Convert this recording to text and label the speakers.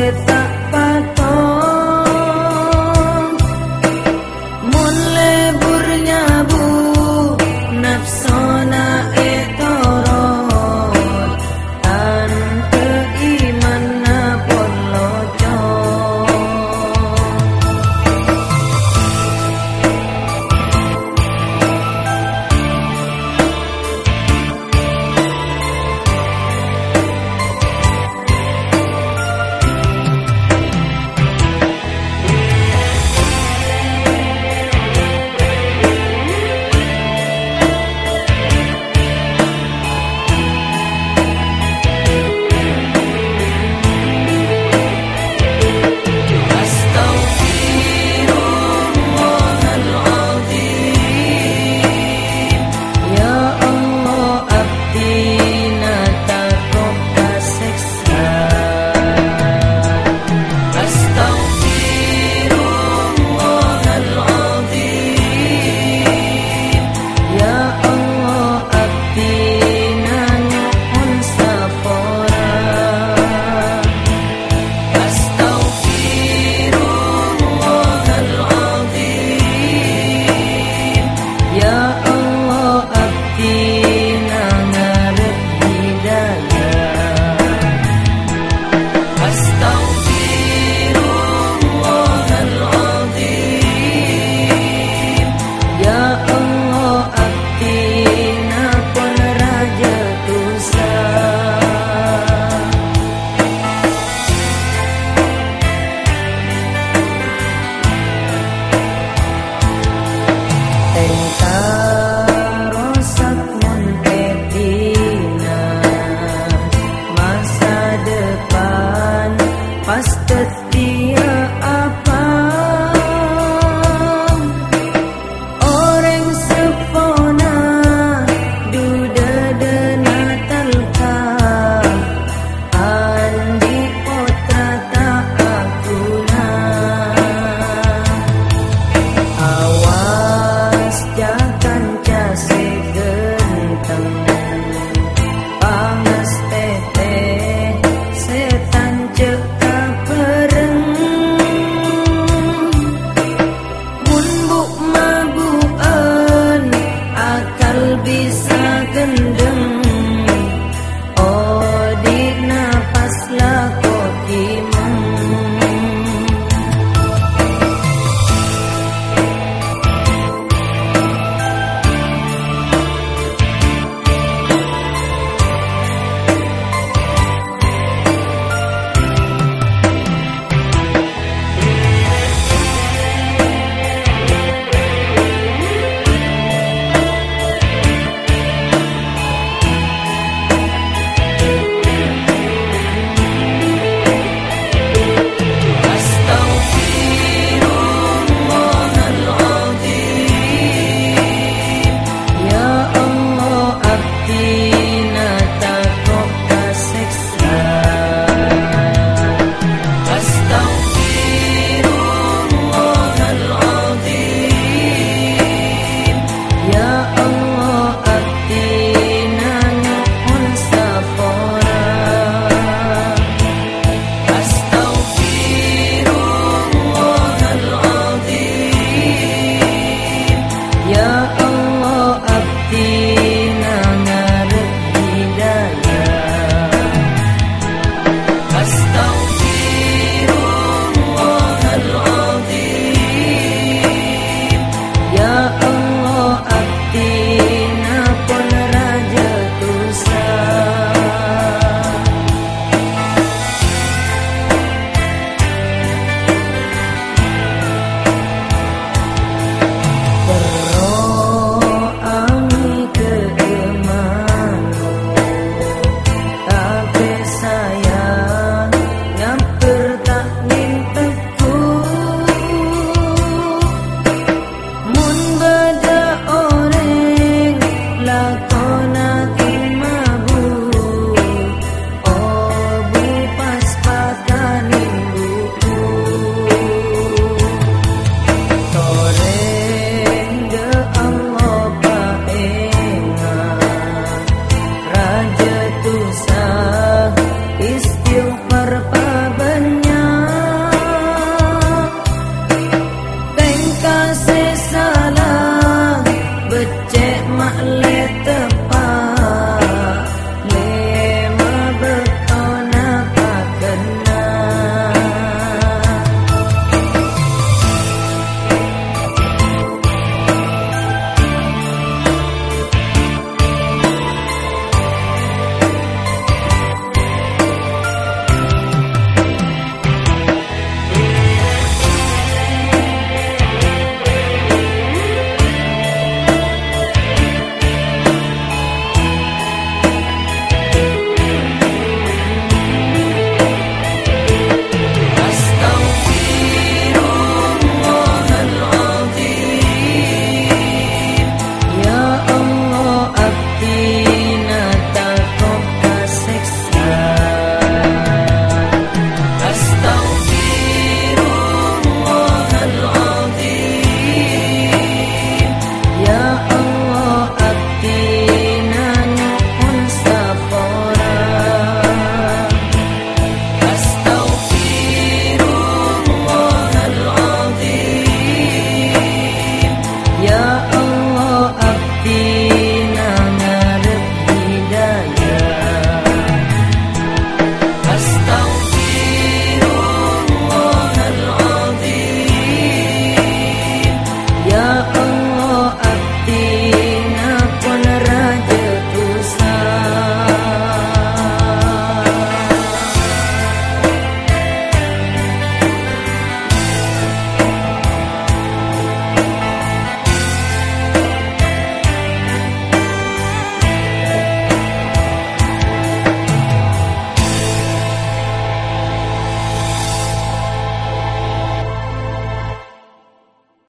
Speaker 1: live.